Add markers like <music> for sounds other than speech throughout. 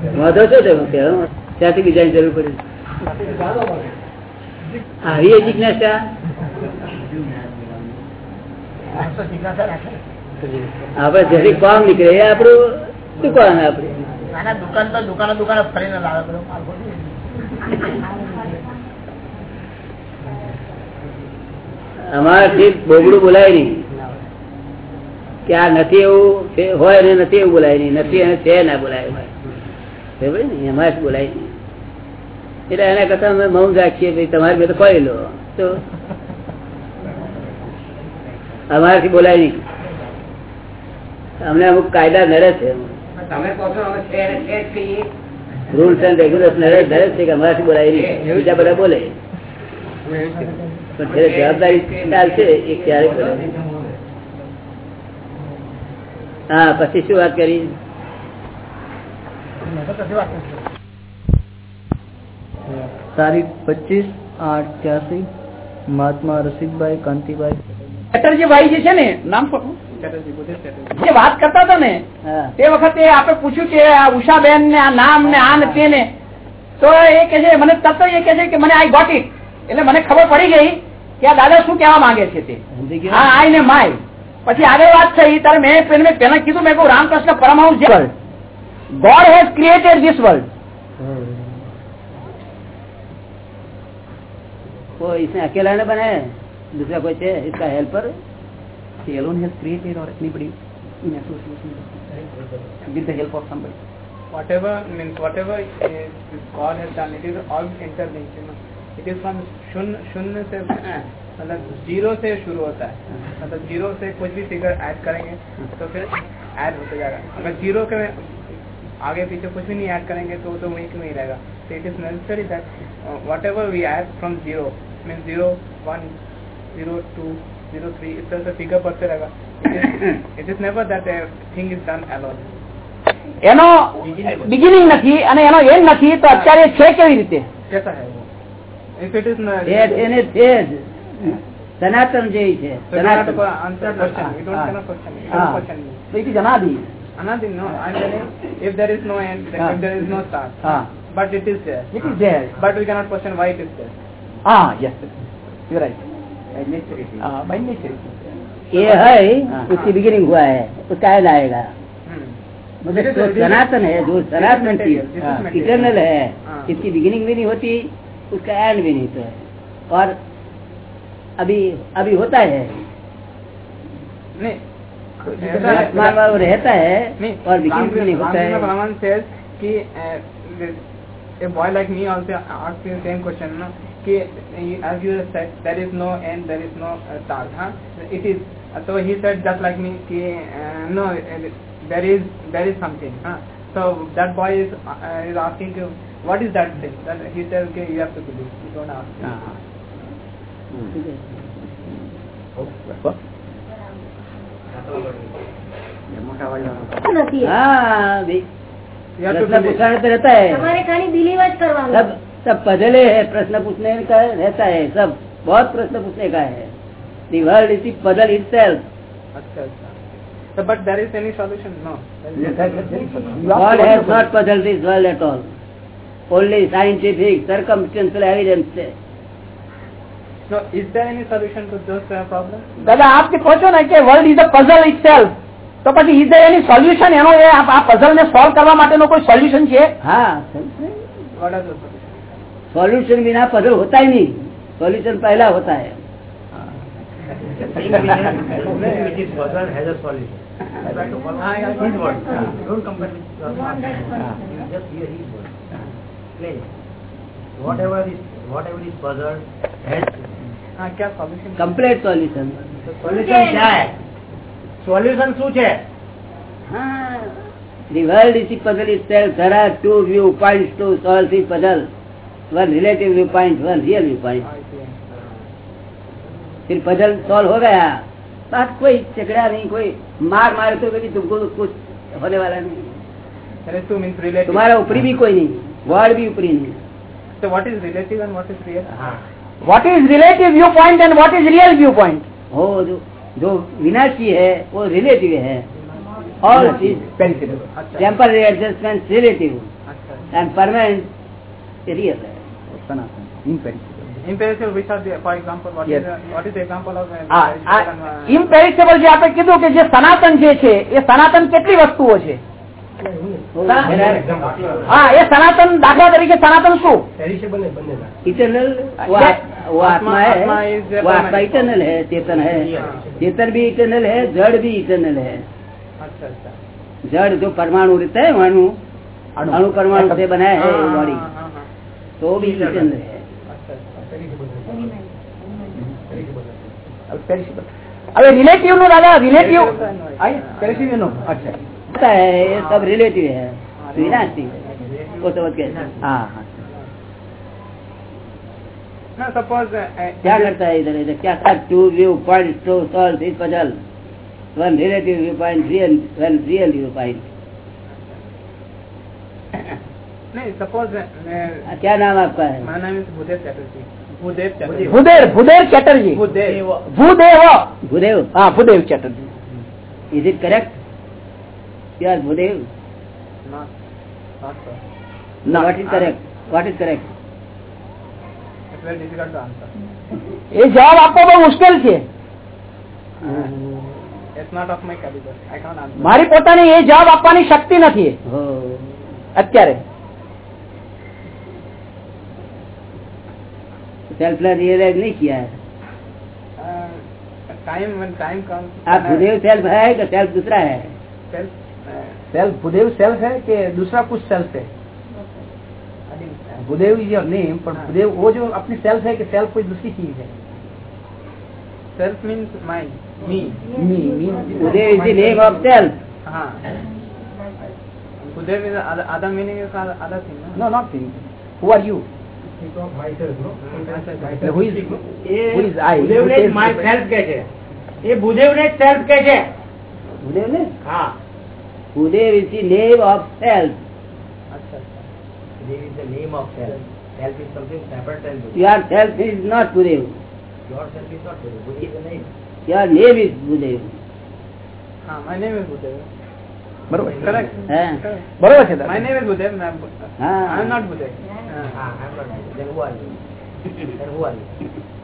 વાંધો શું છે? ત્યાંથી બીજાની જરૂર પડી. આવી જિજ્ઞાસા? આપડે જરી કામ નીકળે એ આપણું દુકાન આપડે દુકાન તો દુકાનો દુકાનો ફરીને લાવે. અમારાથી બોગડું બોલાય નહીં. કે આ નથી એવું હોય ને નથી એવું બોલાય નહીં. નથી અને છે ના બોલાય. બરાબર જ બોલાય એટલે એના કરતા અમે મૌન રાખીએ ભાઈ તમારે બે તો કોઈ લો. તો અમારાથી બોલાય નહીં. અમને અમુક કાયદા નડે છે. કહો રૂલ્સ એન્ડ રેગ્યુલેશન નડે છે કે અમારાથી બોલાય નહીં. બીજા બધા બોલે. પણ જવાબદારી ચાલશે એ ક્યારે હા પછી શું વાત કરી? મેં. તારીખ પચીસ આઠ ત્યાસી મહાત્મા રસિકભાઈ કાંતિભાઈ. ચેટર્જીભાઈ જે છે ને નામ? જે વાત કરતા હતા ને તે વખતે આપણે પૂછ્યું કે આ ઉષાબેન ને આ નામ ને આ ને તે ને. તો એ કે છે મને તરત એ કે છે કે મને આઈ ગોટ ઇટ. એટલે મને ખબર પડી ગઈ કે આ દાદા શું કહેવા માંગે છે તે. હા આઈ ને માય. પછી આગળ વાત થઈ ત્યારે પેલા મેં પહેલા કીધું મેં કહું રામકૃષ્ણ પરમહંસ જે God has created this world. वो इसने अकेला ने बनाया दूसरा कोई थे इसका helper he alone has created or anybody in association with the help of somebody whatever means whatever is, is god has done it is all interlinked you know it is from शून्य शून्य से मतलब zero से शुरू होता है मतलब zero से कुछ भी फिगर ऐड करेंगे तो फिर ऐड होता जाएगा अगर जीरो के आगे पीछे कुछ भी नहीं ऐड करेंगे तो तो वहीं के वहीं रहेगा तो it is necessary that whatever we add from zero mean zero one zero two zero three इस तरह से फिगर बढ़ते रहेगा it is never that thing is done alone એનો બિગિનિંગ નથી અને એનો એન્ડ નથી તો અત્યારે છે કેવી રીતે कैसा है वो इफ इट इज છે જ એને છે જ સનાતન જે છે સનાતન answer nothing, no. I'm telling if there is no end, if there is no start. Ah. But it is there. It is there. But we cannot question why it is there. Ah, yes. You're right. By nature it is. Ah, by nature it is. ये है उसकी beginning हुआ है उसका and आएगा मतलब जो सनातन है जो सनातन चीज इटरनल है इसकी बिगिनिंग भी नहीं होती उसका एंड भी नहीं तो है और अभी अभी होता है नहीं आत्मा में वो रहता है नहीं. और बिगिनिंग भी नहीं होता Ramkrishna है Brahman says कि uh, this- a boy like me also asked the same question. No? कि you- as you said, there is no end, there is no uh, start. Huh? It is. So he said just like me कि uh, no, uh, there is there is something. Huh? So that boy is uh, is asking कि, what is that thing? Then he says कि you have to believe. You don't ask. નથી हाँ भी You रहता है सब सब पजले है प्रश्न पूछने का रहता है सब बहुत प्रश्न पूछने का है the world is puzzle itself अच्छा So, but there is any solution? No. God has not puzzled this world at all. Only scientific, circumstantial evidence દાદા આપ જે ને કે world is a puzzle it તો પછી ઇઝ એની સોલ્યુશન એનો એ આ પઝલ ને સોલ્વ કરવા માટેનો કોઈ સોલ્યુશન છે? હા સોલ્યુશન વિના પઝલ હોતા નહીં. સોલ્યુશન પહેલા હોતા હે yeah. हाँ, क्या solution? कंप्लीट सॉल्यूशन સોલ્યુશન શું છે The world is the puzzle itself. There are two viewpoints to solve the puzzle. One relative viewpoint, one real viewpoint. I see. फिर पजल सॉल्व हो गया बात कोई झगड़ा नहीं कोई मार मारे तो भी तुमको कुछ होने वाला नहीं There is two means relative. तुम्हारा ऊपरी भी कोई नहीं गॉड भी ऊपरी नहीं So what is relative and what is real? What is relative viewpoint and what is real viewpoint वो जो जो विनाशी है वो रिलेटिव है और चीज अच्छा. टेम्पररी एडजस्टमेंट रिलेटिव अच्छा and permanent એ real है સનાતન imperishable. imperishable which are the, for example what Yes. is the, what is the example of uh, આ perishable and, uh, ઇમ્પેરિશેબલ જે આપણે કીધું કે જે સનાતન જે છે એ સનાતન કેટલી વસ્તુઓ છે હા એ સનાતન દાખલા તરીકે સનાતન શું इटरनल वो Yeah. आत- वो आत्मा है आत्मा is the वो आत्मा permanent. इटरनल है चेतन है चेतन भी इटरनल है जड़ भी इटरनल है अच्छा अच्छा जड़ जो परमाणु रहता है अणु अणु। अणु परमाणु से बनाया है हाँ, बॉडी हाँ, हाँ, हाँ, तो वो भी इटरनल है अच्छा अच्छा Perishable. હવે રિલેટિવ નું દાદા રિલેટિવ Relative. પેરેસિવ નું અચ્છા होता है ये सब रिलेटिव है। तो विनाशी वो हाँ हाँ। सपोज़ क्या करता है इधर इधर? क्या two viewpoint to puzzle one relative viewpoint real one real viewpoint नहीं सपोज़ हाँ, क्या नाम आपका है? भूदेव भूदेव भूदेव भूदेव भूदेव। भूदेव हाँ Bhudev is it correct You are Bhudev Not, not so. ના what is correct what is correct It's very difficult to answer. એ જવાબ આપવો બહુ મુશ્કેલ છે It's not of my caliber. I can't answer. મારી પોતાની એ જવાબ આપવાની શક્તિ નથી हो અત્યારે सेल्फ ने रियलाइज नहीं किया है Uh, time when time comes. आप when I- भूदेव सेल्फ है कि सेल्फ दूसरा है Self, uh, self bhudev self है कि दूसरा कुछ सेल्फ है I think, uh, Bhudev is your name पर हाँ। भूदेव वो जो अपनी सेल्फ है कि सेल्फ कोई दूसरी चीज है self means mine, me. Me me Bhudev is the name of self हाँ. Bhudev is other, other meaning is other, other thing. No? No not thing who are you who is who is I એ ભૂદેવ ને self કે છે भूदेव ने હા Bhudev is the name of self Your self the name.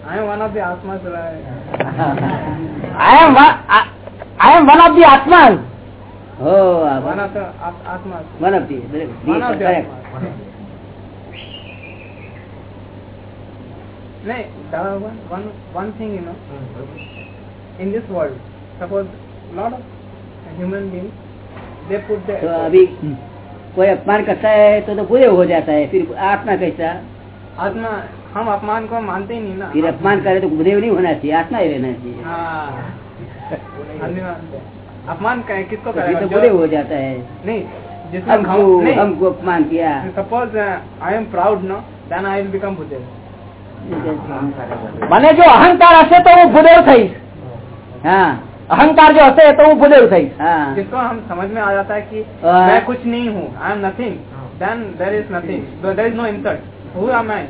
Name of the આત્માસ I am I am one of the हो One of the At- Atmas. One of the One of the correct Atmas. नहीं, there are one, one, one thing you know, in this world, suppose lot of human beings, they put their तो अभी कोई अपमान करता है तो तो पूरे हो जाता है फिर आत्मा कैसा आत्मा हम अपमान को मानते ही नहीं ना फिर अपमान करे तो भूदेव नहीं होना चाहिए आत्मा ही रहना चाहिए हाँ हम नहीं मानते अपमान क- किसको तो फिर करेगा तो जो- पूरे हो जाता है नहीं जिसमें हमको हम नहीं हमको अपमान किया suppose I am proud no then I will become Bhudev મને જો અહંકાર હશે તો હું ભૂદેવ થઈશ हाँ અહંકાર જો હશે તો હું ભૂદેવ થઈશ हाँ जिसको हम समझ में आ जाता है कि हाँ। मैं कुछ नहीं हूँ I am nothing then there is nothing there is no insult who am I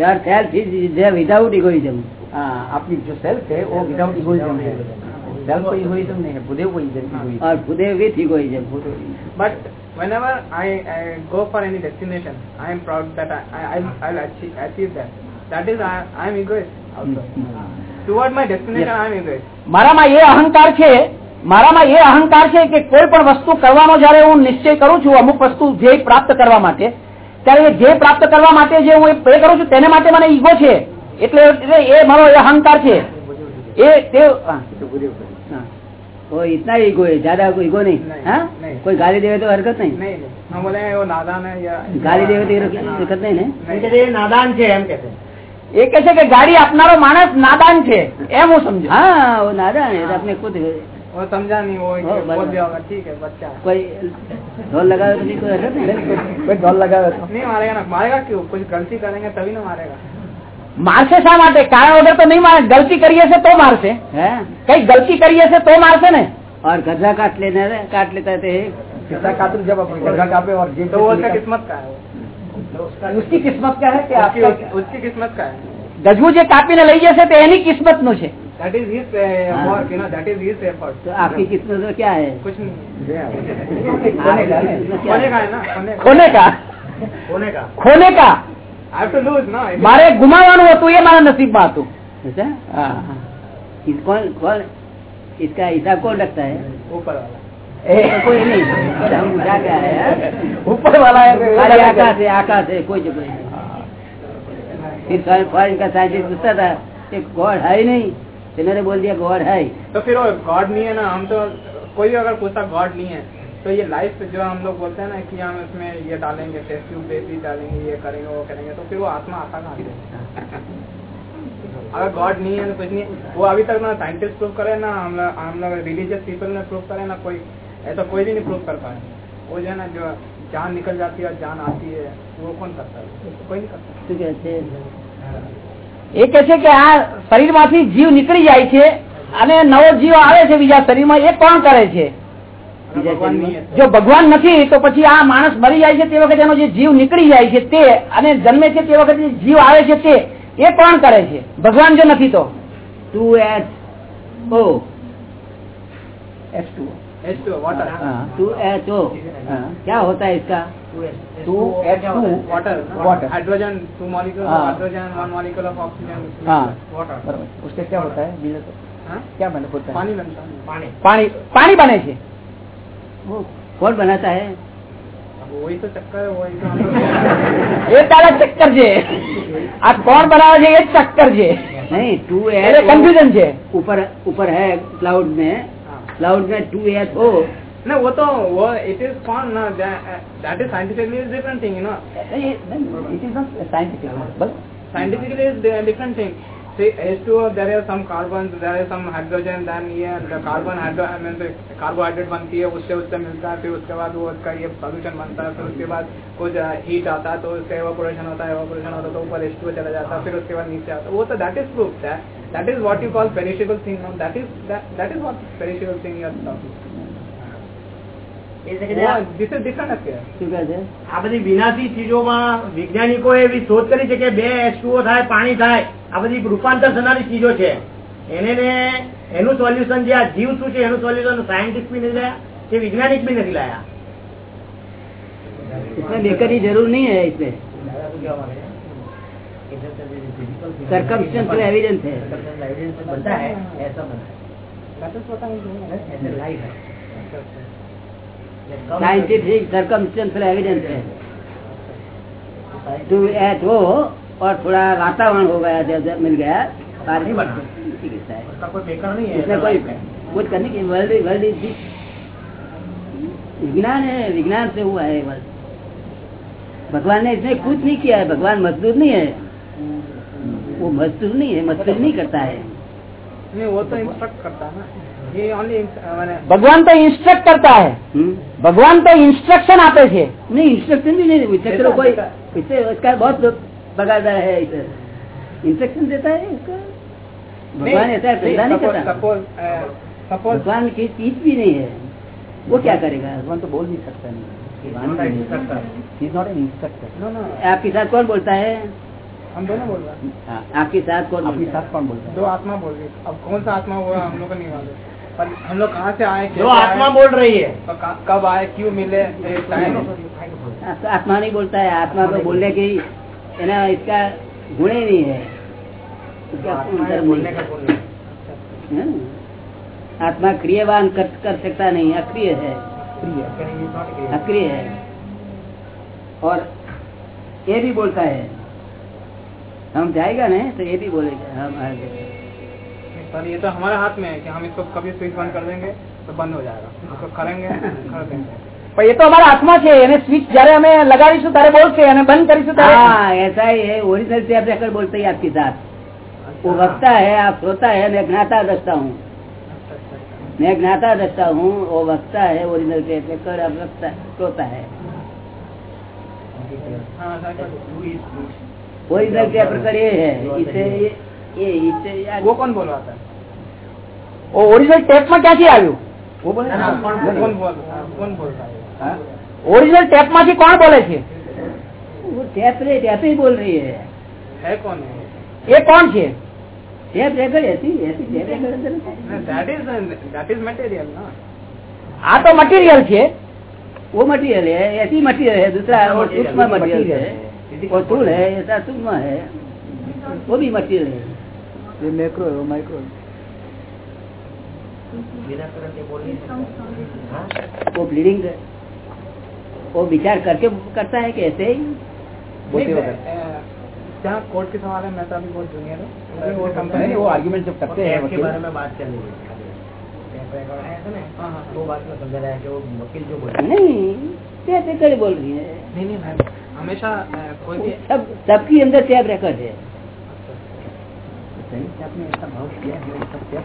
यार सेल्फ इज विदाउट इगोइज्म हाँ अपनी जो सेल्फ है वो विदाउट इगोइज्म है Self egoism nahi hai, Buddha egoism. Or Buddha with egoism. But whenever I, I go for any destination, I am proud that I, I, I'll achieve, achieve that. That is, I, I am egoist also. Toward my destination, yes. I am egoist. મારામાં એ અહંકાર છે મારામાં એ અહંકાર છે કે કોઈ પણ વસ્તુ કરવાનો જયારે હું નિશ્ચય કરું છું અમુક વસ્તુ ધ્યેય પ્રાપ્ત કરવા માટે ત્યારે એ ધ્યેય પ્રાપ્ત કરવા માટે જે હું એ કરું છું તેને માટે મને ઈગો છે એટલે એ મારો એ અહંકાર છે એ તે वो इतना ईगो है ज्यादा कोई ईगो नहीं नहीं, हाँ? नहीं। कोई गाली देवे तो हरकत नहीं नहीं नहीं हम बोलेंगे वो नादान है या गाली देवे तो ये हरकत नहीं ना नहीं। એ નાદાન છે એમ કે છે એ કે છે કે ગાડી આપનારો માણસ નાદાન છે એમ હું સમજુ हाँ वो नादान है तो अपने खुद वो समझा नहीं वो हाँ, बोल बस। दिया होगा ठीक है बच्चा है। कोई ढोल लगावे तो भी कोई हरकत नहीं કોઈ ઢોલ લગાવે તો नहीं मारेगा ना मारेगा क्यों कुछ गलती करेंगे तभी ना मारेगा મારશે શા માટે કારણ વગર તો નહીં મારે ગલતી કરી હશે તો મારશે है કઈ ગલતી કરી હશે તો મારશે ને और गधा काट लेना रे, काट लेता थे कितना कातुर जब अपने गधा कापे और जेब तो में वो उसका निकाल- किस्मत का है वो। उसकी किस्मत क्या है कि उसकी आपका उसकी किस्मत का है ગજવું જે કાપીને લઈ જશે તે એની કિસ્મત નું છે that is his uh, हाँ। work, you know, that is his effort. तो आपकी किस्मत में क्या है कुछ नहीं आपकी किस्मत में क्या खोने का है? है ना खोने का ખોને કા खोने का ખોને કા I have to lose ना મારે ગુમાવવાનું હતું એ મારા નસીબમાં હતું ऐसा હા. इस कौन कौन इसका हिसाब कौन रखता है ऊपर वाला એ तो कोई नहीं तो हम उठा के आए हैं। ઉપર વાળા એ खाली आकाश है आकाश है कोई जगह नहीं फिर फॉरन का साइंटिस्ट पूछता था कि गॉड है ही नहीं तो मैंने बोल दिया गॉड है तो फिर वो गॉड नहीं है ना हम तो कोई भी अगर पूछता गॉड नहीं है तो ये लाइफ जो हम लोग बोलते हैं ना कि हम इसमें ये डालेंगे टेस्ट ट्यूब बेबी डालेंगे ये करेंगे वो करेंगे तो फिर वो आत्मा आता कहाँ से अगर गॉड नहीं है तो कुछ नहीं है। वो अभी तक ना साइंटिस्ट प्रूव करे ना हम लोग हम लोग रिलीजियस पीपल ने प्रूव करे ना कोई ऐसा कोई भी नहीं प्रूव कर पाए वो जो है ना जो जान निकल जाती है और जान आती है वो कौन करता है कोई नहीं करता શું કહે છે એ કે છે કે આ શરીરમાંથી જીવ નીકળી જાય છે અને નવો જીવ આવે છે બીજા શરીરમાં એ કોણ કરે છે જો ભગવાન નથી તો પછી આ માણસ મરી જાય છે તે વખતે એનો જે જીવ નીકળી જાય છે તે અને જન્મે છે તે વખતે જે જીવ આવે છે તે એ કોણ કરે છે ભગવાન જો નથી તો two H O H2O, water. Two H O क्या होता है इसका two H two water Water. hydrogen two molecules हाँ. of hydrogen one molecule of oxygen हाँ. water બરાબર उससे क्या होता है બીજું તો हाँ? क्या बने होता है पानी बनता है पानी પાણી પાણી કોણ બનાતા હે એ તારા ચક્કર છે આ કોણ બનાવે છે એ ચક્કર છે નહીં ટુ એર કન્ફ્યુઝન છે ઉપર ઉપર હે ક્લાઉડ ને ક્લાઉડ ને two air O No, what the, it is fun, no, that, that is scientifically is different thing, you know. It is not scientific, but... Scientifically is different thing. see H2O there are some carbons there is some hydrogen then ये the carbon hydro I mean carbohydrate बनती है उससे उससे मिलता है फिर उसके बाद वो उसका ये सोल्यूशन बनता है फिर उसके बाद कुछ हीट आता है तो उससे एवापोरेशन होता है एवापोरेशन होता है तो ऊपर H2O चला जाता है फिर उसके बाद नीचे आता है वो तो that is proof that that is what you call perishable thing that is that is what perishable thing you are talking this is આ બધી વિનાશી ચીજોમાં વૈજ્ઞાનિકોએ એવી શોધ કરી છે કે બે એસટુઓ થાય પાણી થાય આ બધી રૂપાંતર થનારી ચીજો છે એને ને એનું સોલ્યુશન જે આ જીવ શું છે એનું સોલ્યુશન સાયન્ટિસ્ટ બી નથી લાયા કે વૈજ્ઞાનિક બી નથી લાયા इसमें लेकर की जरूर नहीं है इसमें सरकमस्टेंशियल एविडेंस है बनता है ऐसा साइंटिफिक सरकमस्टेंशियल एविडेंस है। टू एच ओ और थोड़ा वातावरण हो गया जब मिल गया चिकित्सा है उसका कोई बेकार नहीं इसमें कोई कुछ करने की वर्ल्ड वर्ल्ड इज़ विज्ञान है विज्ञान से हुआ है वर्ल्ड भगवान ने इसमें कुछ नहीं किया है भगवान मजदूर नहीं है। वो मजदूर नहीं है मजदूर नहीं करता है। नहीं वो तो इंस्ट्रक्ट करता है ભગવાન તો ઇન્સ્ટ્રક્ટ કરતા है हम्म? ભગવાન તો ઇન્સ્ટ્રક્શન આપે છે नहीं इंस्ट्रक्शन भी नहीं देता चलो कोई इससे उसका बहुत बगादार है इसे इंस्ट्रक्शन देता है इसका भगवान ऐसा धंधा नहीं करता सपोज सपोज भगवान की चीज भी नहीं है वो क्या करेगा ભગવાન તો બોલ નહીં सकता नहीं He is not an instructor. No no आपके साथ कौन बोलता है हम दोनों बोल रहे हैं हाँ, आपके साथ कौन આપણી बोलता है? સાથ કોણ બોલતા दो आत्मा बोल रही है। अब कौन सा आत्मा हुआ हम लोग को नहीं मालूम पर हम लोग कहाँ से आए जो आत्मा बोल रही है। कब आए क्यों मिले टाइम आत्मा नहीं बोलता है आत्मा तो बोलने की है ना इसका गुण ही नहीं है। नहीं। है। है? आत्मा क्रियवान कर, कर सकता नहीं अक्रिय है। अक्रिय है। और ये भी बोलता है। हम जाएगा ना तो ये भी बोलेगा हम आगे। पर ये तो हमारे हाथ में है कि हम इसको कभी स्विच बंद कर देंगे तो बंद हो जाएगा इसको करेंगे कर देंगे પણ એ તો અમારા હાથમાં છે એને સ્વિચ જયારે અમે લગાડીશું ત્યારે બોલશે અને બંધ કરીશું ત્યારે हाँ ऐसा ही है ओरिजिनल टेप रेकॉर्ड बोलते ही आपके साथ वो वक्ता है आप श्रोता है मैं ज्ञाता दस्ता हूँ मैं ज्ञाता दस्ता हूँ वो वक्ता है ओरिजिनल टेप रेकॉर्ड अब वक्ता श्रोता है हाँ ऐसा ओरिजिनल टेप रेकॉर्ड ये है इससे ये ये इससे ये- वो कौन बोलवाता है ઓ ઓરિજિનલ ટેપમાં ક્યાંથી આવ્યું वो कौन कौन बोल कौन बोलता है ઓરિજિનલ ટેપમાંથી કોણ બોલે છે वो टेप रे टेप ही बोल रही है है कौन है એ કોણ છે tape record AC AC tape record અંદર નથી. No, that is that is material, no? આ તો મટીરિયલ છે वो मटेरियल है ऐसी मटेरियल है दूसरा और सूक्ष्म मटेरियल है वो स्थूल है ऐसा सूक्ष्म है वो भी मटेरियल है ये मैक्रो है वो माइक्रो है। वो ब्लीडिंग वो विचार करके करता है कि ऐसे ही जहाँ कोर्ट के सवाल है मैं तो अभी बहुत जूनियर हूँ। वो कंपनी वो आर्ग्यूमेंट जब करते हैं के वकील। बारे में बात चल रही है। ना हाँ, हाँ। वो बात में समझा रहा है कि वो वकील जो बोल नहीं रिकॉर्ड बोल रही है? नहीं नहीं मैं हमेशा कोई भी सब सबकी अंदर टैप रिकॉर्ड है। से आपने ऐसा भाव किया है? क्या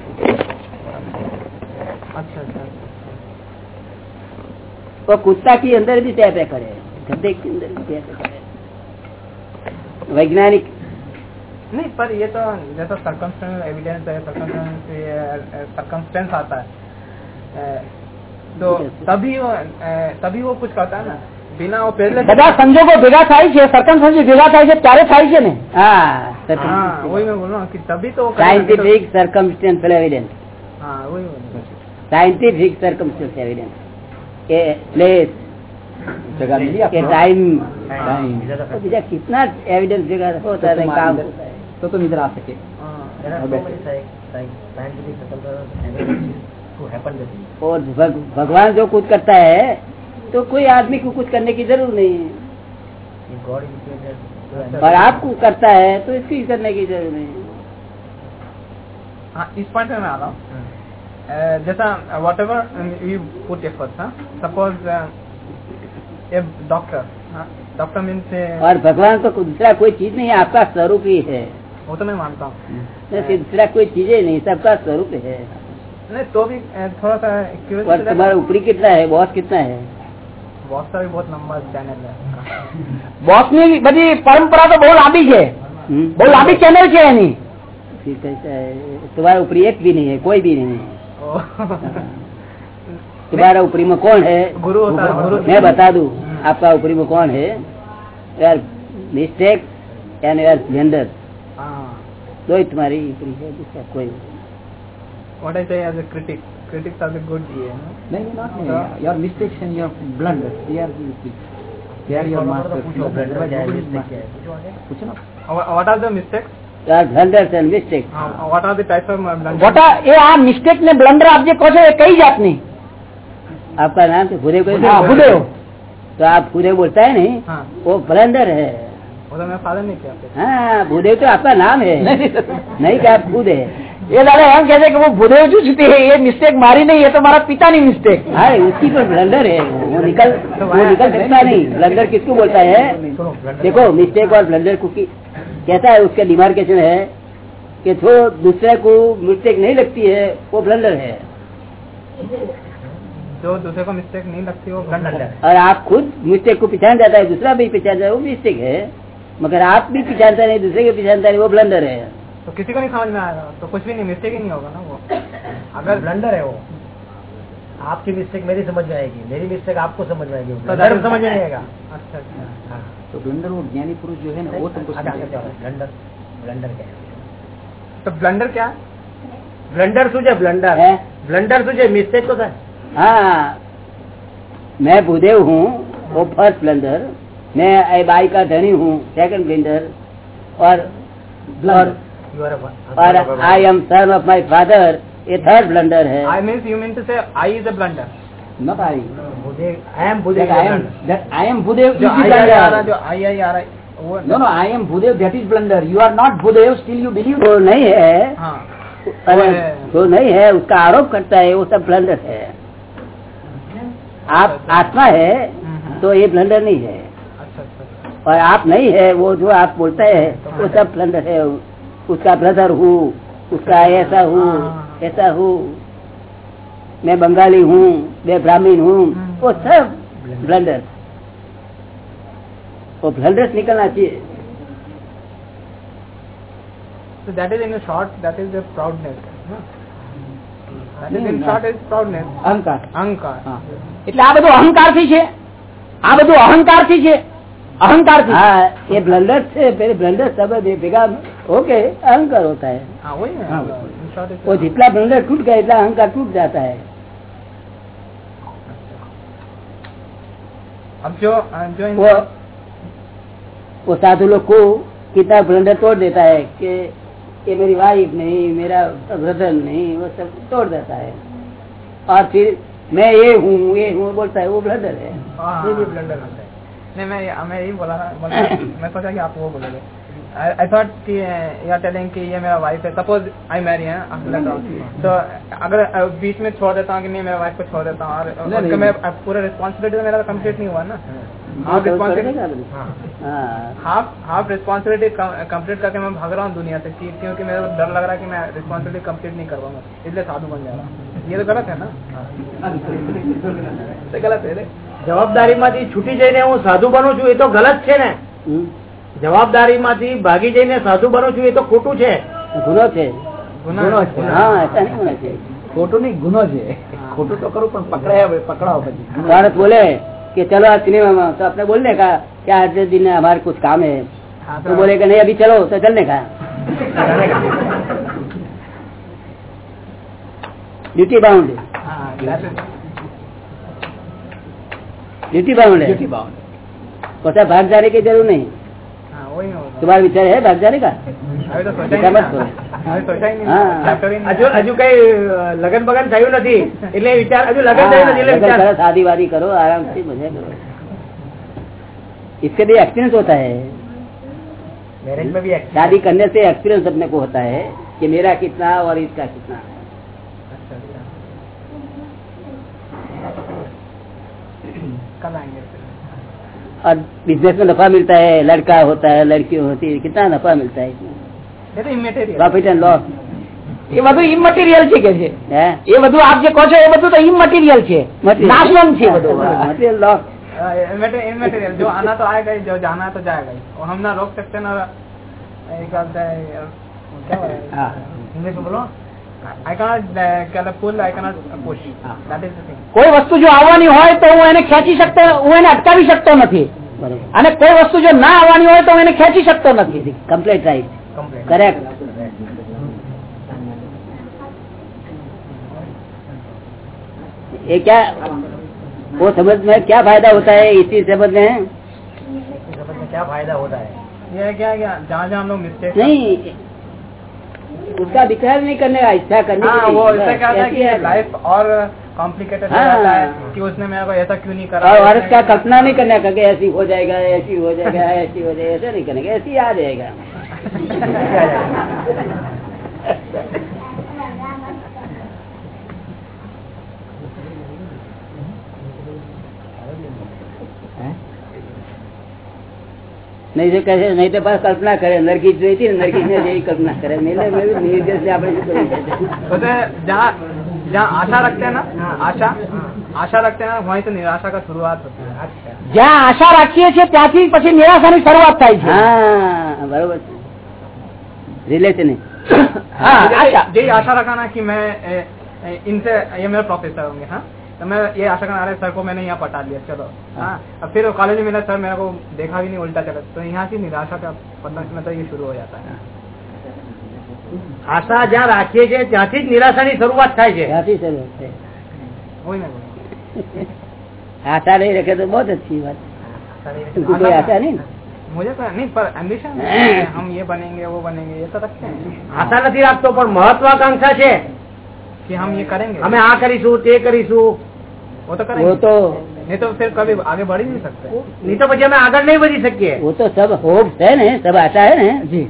अच्छा अच्छा। वो कुत्ता की अंदर भी रिकॉर्ड है गद्दे के अंदर भी रिकॉर्ड है वैज्ञानिक। नहीं पर ये तो जैसा सर्कमस्टेंस एविडेंस है सर्कमस्टेंस सर्कमस्टेंस आता है। तो तभी वो तभी वो कुछ करता है ना। बिना वो पहले બધા સંજોગો ભેગા થાય છે સરકમસ્ટન્સ ભેગા થાય છે ત્યારે થાય છે ને हाँ हाँ वही मैं बोल रहा हूँ कि तभी तो वो करेगा, साइंटिफिक सर्कमस्टेंशियल एविडेंस तो- हाँ वही बोल रहा हूँ। साइंटिफिक सर्कमस्टेंशियल एविडेंस के प्लेस जगह मिली के आपको टाइम टाइम तो बीजा कितना एविडेंस जगह होता है काम होता है तो तुम इधर आ सके हाँ, और बैठे। और भग, भगवान जो कुछ करता है तो कोई आदमी को कुछ करने की ज़रूरत नहीं है। और आप कुछ करता है तो इसकी करने की ज़रूरत नहीं है। हाँ इस पॉइंट में मैं आ रहा हूँ। जैसा whatever you put effort suppose a doctor doctor means और भगवान तो दूसरा कोई चीज़ नहीं है आपका स्वरूप ही है। वो तो मैं मानता हूँ। दूसरा कोई चीज़ ही नहीं सबका स्वरूप है। नहीं तो भी थोड़ा सा तुम्हारा ऊपरी कितना है बॉस कितना है? बहुत सारी बहुत लंबा चैनल है બોસની બધી પરંપરા તો બહુ લાંબી છે हम्म? બહુ લાંબી ચેનલ છે એની फिर कैसा है तुम्हारा ऊपरी एक भी नहीं है कोई भी नहीं है ओ, तुम्हारा ऊपरी में कौन है गुरु होता है गुरु मैं बता दूं आपका ऊपरी में कौन है यार मिस्टेक एंड यार जेंडर हाँ दो ही तुम्हारी ऊपरी है दूसरा कोई what I say as a critic critics are the good ये no? नहीं not me. your mistakes and your blunders they are the they are your masters पूछो ना Wha- what are the mistakes यार blunders and mistake uh, what are the types of uh, blunders ગોટા એ આ mistake ને blunder આપ જે કહો છો એ કઈ જાતની आपका नाम तो भूदेव को હા ભૂદેવ तो आप भूदेव बोलता है नहीं हाँ वो ब्लंडर है वो तो मेरा फादर नहीं किया फिर हाँ भूदेव तो आपका नाम है नहीं क्या आप खुद है એ દાદા એમ કે છે કે હું ભૂદેવ છું છું તે એ મિસ્ટેક મારી નહીં એ તો મારા પિતાની મિસ્ટેક हाँ उसकी पर ब्लंडर है वो निकल वो निकल सकता नहीं ब्लंडर किसको बोलता है देखो मिस्टेक और ब्लंडर को की कहता है उसका डिमार्केशन है कि जो दूसरे को मिस्टेक नहीं लगती है वो ब्लंडर है जो दूसरे को मिस्टेक नहीं लगती वो ब्लंडर है और आप खुद मिस्टेक को पहचान जाता है दूसरा भी पहचान जाता है वो मिस्टेक है मगर आप भी पहचानता नहीं दूसरे को पहचानता नहीं वो ब्लंडर है तो किसी को नहीं समझ में आएगा तो कुछ भी नहीं मिस्टेक ही नहीं होगा ना वो। अगर ब्लंडर है वो आपकी मिस्टेक मेरी समझ में आएगी। मेरी मिस्टेक आपको समझ में आएगी। तो समझ में आएगा। अच्छा अच्छा। हाँ। तो ब्लंडर वो ज्ञानी पुरुष जो है ना वो तुमको ब्लंडर ब्लंडर क्या है? तो ब्लंडर क्या? ब्लंडर सुझे ब्लंडर है? ब्लंडर सुझे मिस्टेक तो सर हाँ। मैं भूदेव हूँ वो फ़र्स्ट ब्लंडर मैं एबाई का धनी हूँ सेकंड ब्लेंडर और ब्लंडर और I am son of my father ये थर्ड ब्लंडर है I means you mean to say I is a blunder not I I am Bhudev I am I am Bhudev जो I आ रहा है no no I am Bhudev that is blunder you are not Bhudev still you believe वो नहीं है वो नहीं है उसका आरोप करता है वो सब ब्लंडर है आप आत्मा है तो ये ब्लंडर नहीं है और आप नहीं है वो जो आप बोलते हैं वो सब ब्लंडर है उसका ब्रदर हूँ उसका ऐसा हूँ हाँ। ऐसा हूँ मैं बंगाली हूँ मैं ब्राह्मण हूँ हम्म। वो सब ब्लंडर वो ब्लंडर निकलना चाहिए So that is in a short, that is the proudness. No? That is in Hmm, short is proudness. અહંકાર Ankar. હા એટલે આ બધું અહંકાર થી છે આ બધું અહંકાર થી છે अहंकार हाँ ये ब्लंडर से पहले ब्लंडर सब है, भेगा ओके अहंकार होता है। हाँ वही है। हाँ, In short it's- वो जितना ब्लंडर टूट गया इतना अहंकार टूट जाता है। अब जो जो वो वो साधु लोग को कितना ब्लंडर तोड़ देता है कि ये मेरी वाइफ नहीं मेरा ब्रदर नहीं वो सब तोड़ देता है। और फिर मैं ये हूँ ये हूँ बोलता है वो ब्लंडर है। हाँ, ये भी ब्लंडर है। नहीं मैं मैं यही बोला बोला मैं सोचा कि आप वो बोलोगे आई थॉट कि यू आर टेलिंग कि ये मेरा वाइफ है। सपोज़ आई मैरी है तो अगर बीच में छोड़ देता हूँ कि नहीं मेरा वाइफ को छोड़ देता हूँ और। मैं पूरा रिस्पॉन्सिबिलिटी तो मेरा कंप्लीट नहीं हुआ ना। हाँ, हाफ़ रिस्पॉन्सिबिलिटी। हाँ। हाफ़ हाफ़ रिस्पॉन्सिबिलिटी कंप्लीट करके मैं भाग रहा हूँ दुनिया से क्योंकि मेरे को डर लग रहा है कि मैं रिस्पॉन्सिबिलिटी कंप्लीट नहीं कर पाऊँगा। इसलिए साधु बन जा रहा हूँ। ये तो गलत है ना? तो गलत है જવાબદારી માંથી છૂટી જઈને હું સાધુ બનું છું એ તો ગલત છે ને. જવાબદારી માંથી ભાગી જઈને સાધુ બનું છું એ તો ખોટું છે. ગુનો છે. ખોટું નહીં ગુનો છે. ખોટું તો કરું પણ પકડાય પકડાવો પછી. ભારત બોલે કે ચલો આ સિનેમામાં તો આપણે બોલને કા કે આજે દિન અમારે કુછ કામ હે. તો બોલે કે નહીં અભી ચલો તો ચલને કા. ડ્યુટી બાઉન્ડ ड्यूटी बाउंड हाँ, that is- ड्यूटी बाउंड है ડ્યુટી બાઉન્ડ पता भाग जाने की जरूर नहीं हाँ, वही होगा तुम्हारा विचार है भाग जाने का अभी तो सोचा ही समझ नहीं तो। ना। अभी सोचा ही नहीं हाँ। चैप्टर ही नहीं હજુ હજુ કઈ લગન બગન થયું નથી એટલે વિચાર હજુ લગન हाँ, થયું નથી એટલે लगन વિચાર करो शादी वादी करो आराम से मजा करो इसके लिए एक्सपीरियंस होता है મેરેજ में भी एक्ट शादी करने से एक्सपीरियंस अपने को होता है कि मेरा कितना और इसका कितना और बिजनेस में नफा मिलता है लड़का होता है लड़की होती है कितना नफा मिलता है इसमें ये तो इमेटेरियल प्रॉफिट एंड लॉस એ બધું ઇમટીરિયલ છે કે છે है એ બધું આપ જે કહો છો એ બધું તો ઇમટીરિયલ છે નાશવંત છે બધું मटेरियल लॉस इमेटेरियल जो आना तो आएगा ही जो जाना है तो जाएगा ही और हम ना रोक सकते ना एक बात है, क्या हाँ। इंग्लिश में बोलो I cannot pull I cannot push that is the thing કોઈ વસ્તુ જો આવવાની હોય તો હું એને ખેંચી શકતો હું એને અટકાવી શકતો નથી बरोबर અને કોઈ વસ્તુ જો ના આવવાની હોય તો હું એને ખેંચી શકતો નથી कंप्लीट राइट कंप्लीट करेक्ट ये क्या वो समझ में क्या फायदा होता है इसी समझ में समझ में क्या फायदा होता है ये है क्या क्या जहाँ जहाँ हम लोग मिस्टेक नहीं उसका विचार नहीं करने का इच्छा करने हाँ वो ऐसा क्या था कि लाइफ और कॉम्प्लिकेटेड हो। हाँ। है कि उसने मेरे को ऐसा क्यों नहीं करा और औरत का कल्पना नहीं करने का ऐसी हो जाएगा ऐसी हो जाएगा ऐसी हो जाएगा ऐसा नहीं करने का ऐसी आ जाएगा <laughs> <laughs> નહીં તો કહે નહીં તો બસ કલ્પના કરે નરકી જોઈ હતી ને નરકી ને જેવી કલ્પના કરે મેલે મેં નિર્દેશ આપણે શું કરી શકીએ? होते हैं जहाँ जहाँ आशा रखते हैं ना आशा आशा रखते हैं ना वहीं से निराशा का शुरुआत होती है જ્યાં આશા રાખીએ છીએ ત્યાંથી પછી નિરાશાની શરૂઆત થાય છે हाँ बरोबर रिलेशन है હા यही આશા यही आशा रखा ना कि मैं ए, ए, इनसे ये मेरे प्रोफेसर होंगे हाँ तो मैं ये आशा करना अरे सर को मैंने यहाँ पटा लिया चलो हाँ अब फिर कॉलेज में मिला सर मेरे को देखा भी नहीं उल्टा चला तो यहाँ से निराशा का पता मतलब ये शुरू हो जाता है આશા જ્યાં રાખીએ છીએ ત્યાંથી જ નિરાશાની શરૂઆત થાય છે काफी सरल है वही मैं बोलूँ आशा नहीं रखे तो बहुत अच्छी बात तुमको कोई आशा नहीं ना? मुझे तो नहीं पर एम्बिशन हम ये बनेंगे वो बनेंगे ये तो रखते हैं આશા નથી રાખતો પણ મહત્વાકાંક્ષા છે कि हम ये करेंगे અમે આ કરીશું તે કરીશું वो तो करेंगे। वो तो नहीं तो फिर कभी आगे बढ़ ही नहीं सकते। नहीं तो बजे हमें आगे नहीं बढ़ी सकिए वो तो सब होप है न सब आशा है न? जी।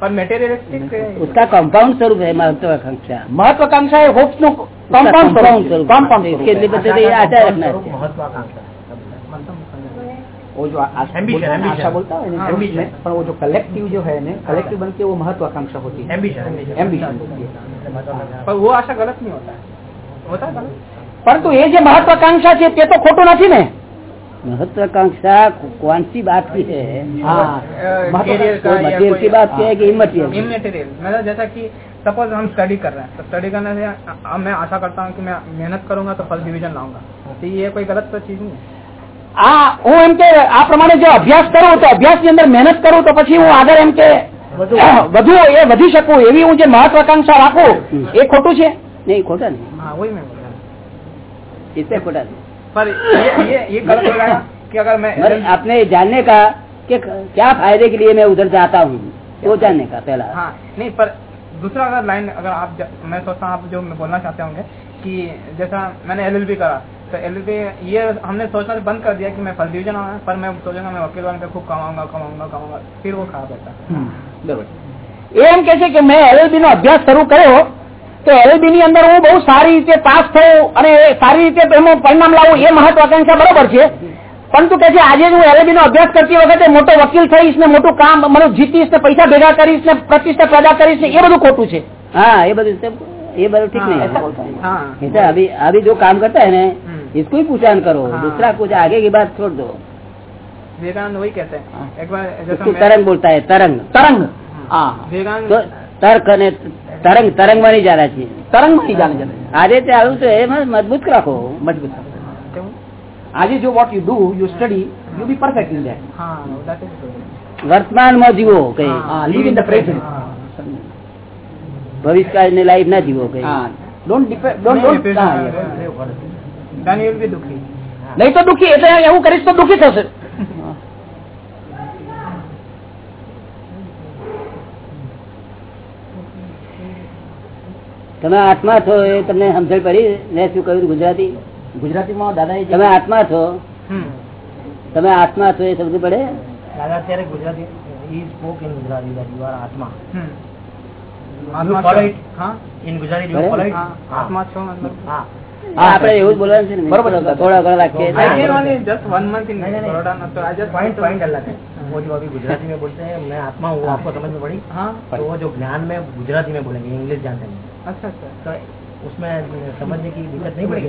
पर मेटेरियलिस्टिक उसका कंपाउंड स्वरूप है महत्वाकांक्षा। महत्वाकांक्षा है होप्स कंपाउंड कंपाउंड स्वरूप कंपाउंड इसके लिए आशा रखना महत्वाकांक्षा वो जो आशा बोलता है हाँ, एम्बिशन पर वो जो कलेक्टिव जो है ना कलेक्टिव बन के वो महत्वाकांक्षा होती है। एम्बिशन एम्बिशन पर वो आशा गलत नहीं होता है। होता है પરંતુ એ જે મહત્વાકાંક્ષા છે તે તો ખોટું નથી ને महत्वाकांक्षा कौन सी बात की है हाँ कैरियर का वो या मटेरियल कोई- की बात की है कि इमटेरियल इमेटेरियल मतलब जैसा कि सपोज हम स्टडी कर रहे हैं तो स्टडी करने से अब मैं आशा करता हूँ कि मैं मेहनत करूंगा तो फर्स्ट डिवीजन लाऊंगा तो ये कोई गलत तो चीज नहीं है આ હું એમ કે આ પ્રમાણે જો અભ્યાસ કરું તો અભ્યાસ ની અંદર મહેનત કરું તો પછી હું આગળ એમ કે વધુ એ વધી શકું એવી હું જે મહત્વાકાંક્ષા રાખું એ ખોટું છે नहीं खोटा नहीं हाँ वही मैं बोल रहा हूँ इससे खोटा नहीं पर ये ये ये गलत हो जाएगा कि अगर मैं मगर आपने जानने का कि क्या फायदे के लिए मैं उधर जाता हूँ वो जानने का पहला हाँ नहीं पर दूसरा अगर लाइन अगर आप ज- मैं सोचता हूँ आप जो मैं बोलना चाहते होंगे कि जैसा मैंने एलएलबी करा तो एलएलबी ये हमने सोचना बंद कर दिया कि मैं फर्स्ट डिवीजन आऊंगा पर मैं सोचूंगा मैं वकील बन के खूब कमाऊंगा कमाऊंगा कमाऊंगा फिर वो खराब रहता है બરોબર એ એમ કે છે કે મેં એલએલબી નો અભ્યાસ શરૂ કર્યો તો એલએલબી ની અંદર હું બહુ સારી રીતે પાસ થયું અને એ સારી રીતે એમાં પરિણામ લાવવું એ મહત્વાકાંક્ષા બરોબર છે પરંતુ કે છે આજે જ હું એલએલબી નો અભ્યાસ કરતી વખતે મોટો વકીલ થઈશ ને મોટું કામ મને જીતીશ ને પૈસા ભેગા કરીશ ને પ્રતિષ્ઠા પેદા કરીશ ને એ બધું ખોટું છે हाँ ये बदल ये बदल ठीक नहीं है हाँ ऐसा अभी अभी जो काम करता है ना हम्म। इसको ही पहचान करो हाँ। दूसरा कुछ आगे की बात छोड़ दो विवेकानंद वही कहते हैं एक बार जैसा उसको मैं- तरंग बोलता है तरंग તરંગ હા विवेकानंद તો તર્ક અને તરંગ તરંગમાં જાણે છે તરંગમાં જાણે આજે તે આવ્યું છે એમાં મજબૂત રાખો. મજબૂત આજે જો what you do you study you be perfect in that. વર્તમાનમાં જીવો કઈ. લીવ ઇન ધ પ્રેઝન્ટ ભવિષ્યકાળની લાઈફ ના જીવો કઈ. ડોન્ટ ડોન્ટ ડોન્ટ નહીં તો દુઃખી એટલે એવું કરીશ તો દુઃખી થશે. તમે આત્મા છો એ તમને સમજણ પડી મેં શું કહ્યું ગુજરાતી ગુજરાતીમાં દાદાએ જે તમે આત્મા છો હમ તમે આત્મા છો એ સમજ પડે દાદા અત્યારે Gujarati he spoke in Gujarati that you are Atma. Hmm You આત્મા follow છો. it? હા In Gujarati, do you Correct. follow it? હા, આત્મા છો મતલબ હા. હા આપણે એવું જ બોલવાનું છે ને બરોબર. થોડા ઘણા વાક્ય I came only just one month in नहीं, नहीं, Baroda ना तो I just पॉइंट पॉइंट अलग है वो जो अभी गुजराती में बोलते हैं मैं आत्मा हूँ वो आपको समझ में पड़ी हाँ तो वो जो ज्ञान में गुजराती में बोलेंगे इंग्लिश जानते नहीं अच्छा अच्छा तो उसमें समझने की दिक्कत नहीं पड़ेगी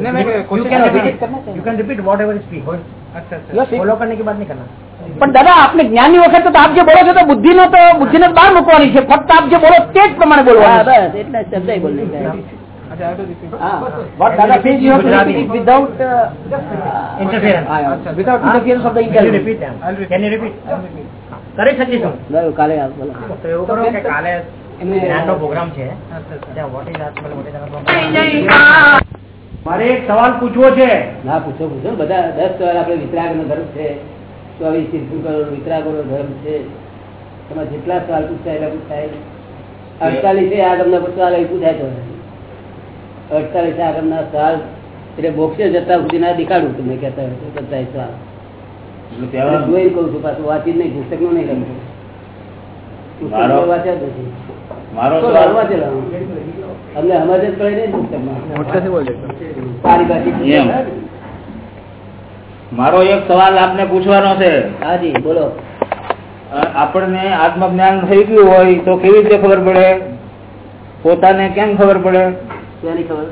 नहीं मैं यू कोशिश कैन कर रहा रिपीट हूँ। You can repeat whatever speak अच्छा अच्छा फॉलो करने की बात नहीं करना પણ દાદા આપને જ્ઞાનની વખતે તો આપ જે બોલો છો તો બુદ્ધિનો તો બુદ્ધિને જ બહાર મૂકવાની છે ફક્ત આપ જે બોલો તે જ પ્રમાણે હા બોલવાનું છે. બસ એટલા શબ્દ બોલી अच्छा I have to repeat. હા what દાદા says you have to Gujarati. repeat it without uh, Interference. હા, yeah. without interference of the Can you interview. repeat them? I'll repeat. Can you repeat? કરી શકીશ હું બરાબર કાલે આવો, બોલો તો એવું કરો કે કાલે મારે એક સવાલ પૂછવો છે. ના પૂછો પૂછો. બધા દસ સવાલ આપડે વિતરાગ નો ધર્મ છે. ચોવીસ કરોડ વિતરાગો નો ધર્મ છે. તમે જેટલા સવાલ પૂછતા એટલા પૂછાય. અડતાલીસે આગમના સવાલ એ પૂછાય તો અડતાલીસે આગમના સવાલ એટલે બોક્ષે જતા સુધી ના દેખાડું તમને કહેતા બધા સવાલ. જોઈને કઉ છું પાછું વાંચી નહીં પુસ્તકનું નહીં ગમતું પુસ્તક વાંચ્યા નથી મારો તો સવાલ વાંચેલા. અમને સમજ જ પડે નહીં મારો એક સવાલ આપને પૂછવાનો છે. હાજી બોલો. આપણને આત્મજ્ઞાન થઈ ગયું હોય તો કેવી રીતે ખબર પડે? પોતાને કેમ ખબર પડે? ખબર?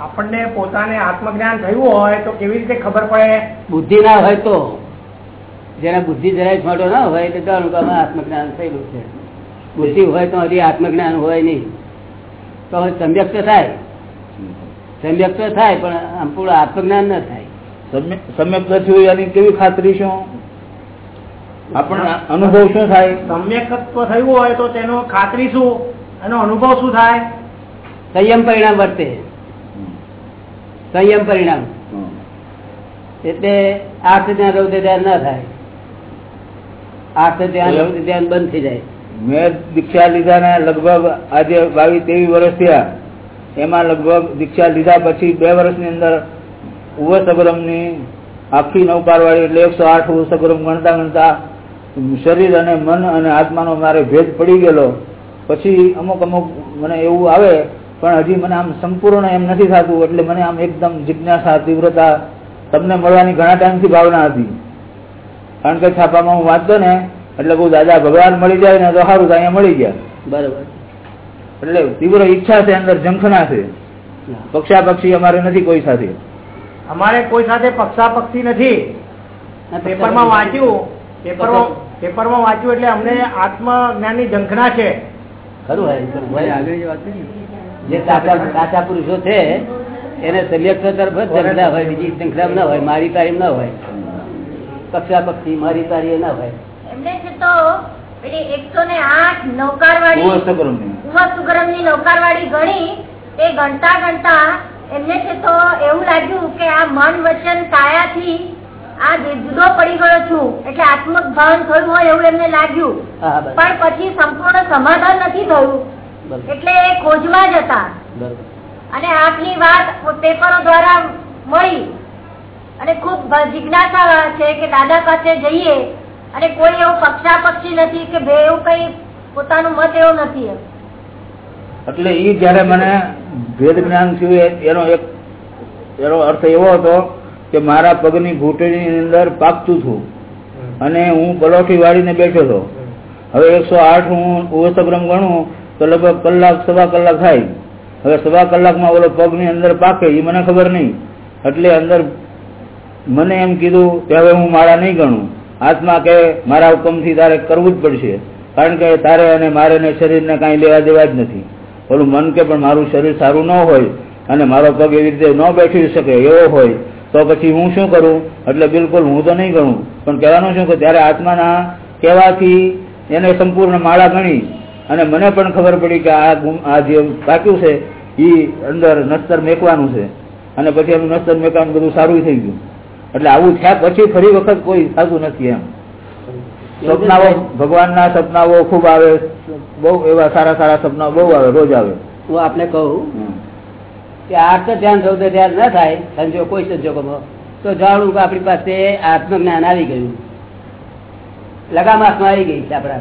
આપણને પોતાને આત્મજ્ઞાન થયું હોય તો કેવી રીતે ખબર પડે? બુદ્ધિ ના હોય તો. જેને બુદ્ધિ જરાય છોડો ના હોય તો જાણું કે આમાં આત્મજ્ઞાન થયેલું છે. બુદ્ધિ હોય તો હજી આત્મજ્ઞાન હોય નહીં. તો હવે સમ્યક તો થાય. સમ્યક તો થાય પણ પૂરું આત્મજ્ઞાન ન થાય. સમ્ય- સમ્યક થયું એની કેવી ખાતરી શું આપણને અનુભવ શું થાય? સમ્યકત્વ થયું હોય તો તેનો ખાતરી શું? એનો અનુભવ શું થાય? સંયમ પરિણામ વર્તે. સંયમ પરિણામ. એટલે આર્થ ધ્યાન રૌદ્ર ધ્યાન ના થાય. આર્થ ધ્યાન રૌદ્ર ધ્યાન બંધ થઈ જાય. મેં દીક્ષા લીધા ને લગભગ આજે બાવીસ ત્રેવીસ વર્ષ થયા. એમાં લગભગ દીક્ષા લીધા પછી બે વર્ષની અંદર ઉવસગ્રમની આખી નૌકારવાળી એટલે એકસો આઠ ઉવસગ્રમ ગણતા ગણતા શરીર અને મન અને આત્માનો મારે ભેદ પડી ગયેલો. પછી અમુક અમુક મને એવું આવે, પણ હજી મને આમ સંપૂર્ણ એમ નથી થતું, એટલે મને આમ એકદમ જિજ્ઞાસા, તીવ્રતા તમને મળવાની ઘણા ટાઈમથી ભાવના હતી. કારણ કે છાપામાં હું વાંચતો ને એટલે બહુ દાદા ભગવાન મળી જાય ને તો સારું તો અહીંયા મળી ગયા. બરોબર. એટલે તીવ્ર ઈચ્છા છે અંદર ઝંખના છે. પક્ષા પક્ષી અમારે નથી કોઈ સાથે. અમારે કોઈ સાથે પક્ષાપક્ષી નથી. પેપરમાં વાંચ્યું. પેપરમાં પેપરમાં વાંચ્યું એટલે અમને આત્મજ્ઞાનની ઝંખના છે. જે સાચા સાચા પુરુષો છે એને સલ્યક્ષ તરફ જ હોય બીજી શૃંખલા ના હોય મારી તારી ના હોય. પક્ષા પક્ષી મારી તારી ના હોય. તો એકસો ને આઠ નૌકાર વાળી નૌકાર વાળી ગણી તે ગણતા ગણતા એમને છે તો એવું લાગ્યું કે આ મન વચન કાયાથી આ જુદો પડી ગયો છું એટલે આત્મક ભાન થયું હોય એવું એમને લાગ્યું. પણ પછી સંપૂર્ણ સમાધાન નથી થયું. એટલે એ ખોજમાં જ હતા. અને આપની વાત પેપરો દ્વારા મળી. અને ખૂબ જિજ્ઞાસા છે કે દાદા પાસે જઈએ અને કોઈ એવું પક્ષાપક્ષી નથી કે બે એવું કઈ પોતાનું મત એવો નથી એટલે એ જયારે મને ભેદ જ્ઞાન થયું એનો એક એનો અર્થ એવો હતો કે મારા પગની ઘૂંટણીની અંદર પાકતું હતું અને હું પલોઠી વાળીને બેઠો હતો. હવે એકસો આઠ હું ઉવસગ્રમ ગણું તો લગભગ કલાક સવા કલાક થાય. હવે સવા કલાકમાં ઓલો પગની અંદર પાકે એ મને ખબર નહીં. એટલે અંદર મને એમ કીધું કે હવે હું માળા નહીં ગણું. આત્મા કે મારા હુકમથી તારે કરવું જ પડશે. કારણ કે તારે અને મારે ને શરીરને કાંઈ લેવા દેવા જ નથી. ઓલું મન કે પણ મારું શરીર સારું ન હોય અને મારો પગ એવી રીતે ન બેઠી શકે એવો હોય, તો પછી હું શું કરું? એટલે બિલકુલ હું તો નહીં ગણું. પણ કહેવાનું શું કે ત્યારે આત્માના કહેવાથી એને સંપૂર્ણ માળા ગણી. અને મને પણ ખબર પડી કે આ આ જે પાક્યું છે એ અંદર નસ્તર મેકવાનું છે. અને પછી એનું નસ્તર મેકવાનું બધું સારું થઈ ગયું. એટલે આવું થયા પછી ફરી વખત કોઈ થતું નથી એમ. સપનાઓ ભગવાનના સપનાઓ ખૂબ આવે. બહુ એવા સારા સારા સપના બહુ આવે રોજ આવે. હું આપને કહું કે આઠ ધ્યાન ચૌદ ધ્યાન ના થાય સંજોગ કોઈ સંજોગોમાં તો જાણવું કે આપણી પાસે આત્મજ્ઞાન આવી ગયું. લગામ હાથમાં આવી ગઈ છે આપણા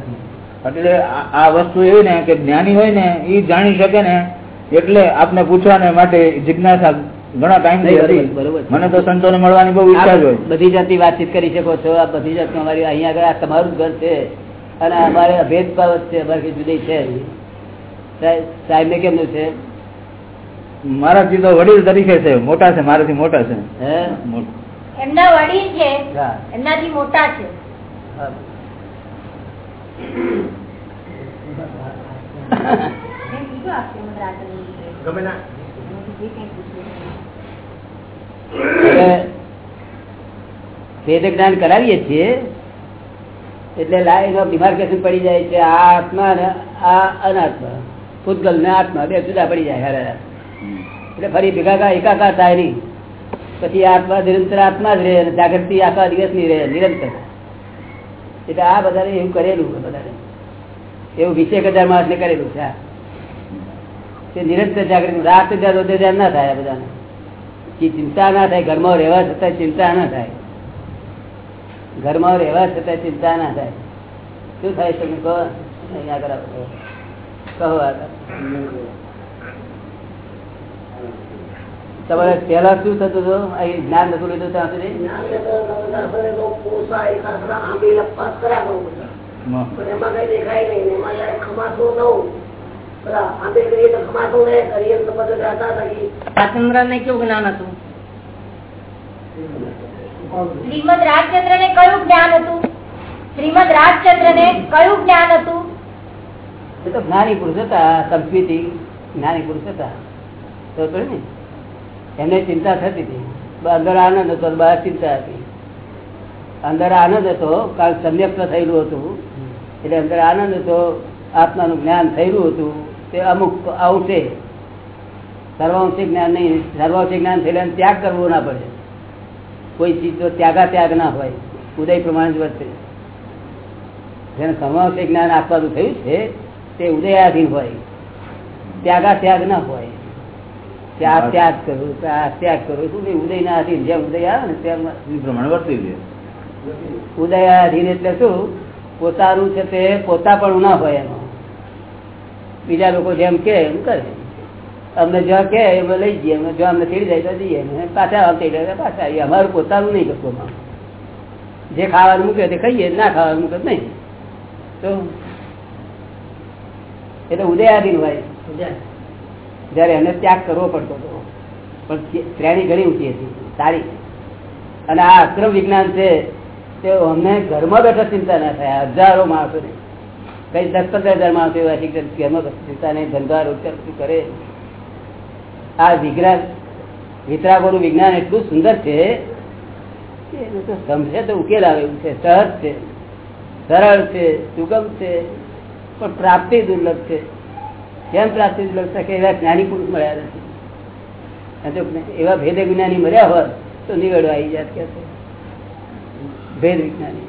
એટલે આ આ વસ્તુ એવી ને કે જ્ઞાની હોય ને એ જાણી શકે ને એટલે આપને પૂછવાને માટે જિજ્ઞાસા ઘણા ટાઈમ. મને તો સંતો મળવાની બહુ ઈચ્છા જ હોય. બધી જાતની વાતચીત કરી શકો છો. આ બધી જાતનું અમારી અહીંયા આગળ આ તમારું ઘર છે. અને અમારે બાબત છે અમારે જુદી છે. સાહેબ ને કેમનું છે? મારાથી તો વડીલ તરીકે છે મોટા છે મારાથી મોટા છે. હે? એમના વડીલ છે એમનાથી મોટા છે. ગમે ના એટલે વેદ જ્ઞાન કરાવીએ છીએ, એટલે લાઈન ડિમાર્કેશન પડી જાય છે, આ આત્મા ને આ અનાત્મા. ભૂતગલ ને આત્મા, બે જુદા પડી જાય હારે. એટલે ફરી ભેગા એકાકાર થાય નહીં. પછી આત્મા નિરંતર આત્મા જ રહે જાગૃતિ આખા દિવસની રહે, નિરંતર. એટલે આ બધાને એવું કરેલું બધાને. એવું વીસેક હજાર માણસ ને કરેલું છે. તે નિરંતર જાગૃતિ, રાત ધ્યાન ના થાય બધાને. ચિંતા ના થાય, ઘરમાં રહેવા છતાં ચિંતા ના થાય. ઘરમાં રહેવા છતાં ચિંતા ના થાય. શું થાય તમે કહો? અહીંયા આગળ. કહો. તમારે પેલા શું થતું હતું? અહીં જ્ઞાન નતું લીધું ત્યાં સુધી રાજચંદ્ર ને કેવું જ્ઞાન હતું? શ્રીમદ રાજચંદ્ર ને કયું જ્ઞાન હતું? શ્રીમદ રાજચંદ્ર ને કયું જ્ઞાન હતું? એ તો જ્ઞાની પુરુષ હતા, સંસ્કૃતિ જ્ઞાની પુરુષ હતા. તો ને એને ચિંતા થતી હતી. અંદર આનંદ હતો બહાર ચિંતા હતી. અંદર આનંદ હતો કારણ સંયક્ત થયેલું હતું. એટલે અંદર આનંદ હતો, આત્માનું જ્ઞાન થયેલું હતું. તે અમુક આવશે સર્વાંશિક જ્ઞાન નહીં સર્વાંશિક જ્ઞાન થયેલા ત્યાગ કરવો ના પડે. કોઈ ચીજ તો ત્યાગા ત્યાગ ના હોય. ઉદય પ્રમાણે જ વર્તે જેને સમાવશે જ્ઞાન આપવાનું થયું છે તે ઉદયાધીન હોય. ત્યાગા ત્યાગ ના હોય. ત્યાં ત્યાગ કરું આ ત્યાગ કરું. શું કે ઉદય ના અધીન જેમ ઉદય આવે ને પ્રમાણે વર્તી ઉદયાધીન એટલે શું? પોતાનું છે તે પોતા પણ ના હોય એમાં. બીજા લોકો જેમ કે એમ કરે. અમને જ્યાં કે અમે લઈ જઈએ અમે જો અમને તેડી જાય તો જઈએ પાછા આવતા એટલે પાછા આવીએ. અમારું પોતાનું નહીં કશું જે ખાવાનું મૂકે તે ખાઈએ ના ખાવાનું મૂકે નહીં. તો એટલે ઉદયાધીન હોય. જયારે એને ત્યાગ કરવો પડતો હતો. પણ શ્રેણી ઘણી ઊંચી હતી. સારી. અને આ અક્રમ વિજ્ઞાન છે તે અમને ઘરમાં બેઠા ચિંતા ના થાય. હજારો માણસોને. કઈ દસ પંદર હજાર માણસો એવા છે ઘરમાં બેઠા ચિંતા નહીં ધંધા રોજગાર કરે. આ વિજ્ઞાન વિતરાગોનું વિજ્ઞાન એટલું સુંદર છે સમજે તો ઉકેલ આવે એવું છે. સહજ છે. સરળ છે, સુગમ છે, પણ પ્રાપ્તિ દુર્લભ છે. કેમ પ્રાપ્તિ દુર્લભ છે? કે એવા જ્ઞાની પુરુષ મળ્યા નથી. એવા ભેદ વિજ્ઞાની મળ્યા હોત તો નિવેડો આવી જાત કે ભેદ વિજ્ઞાની.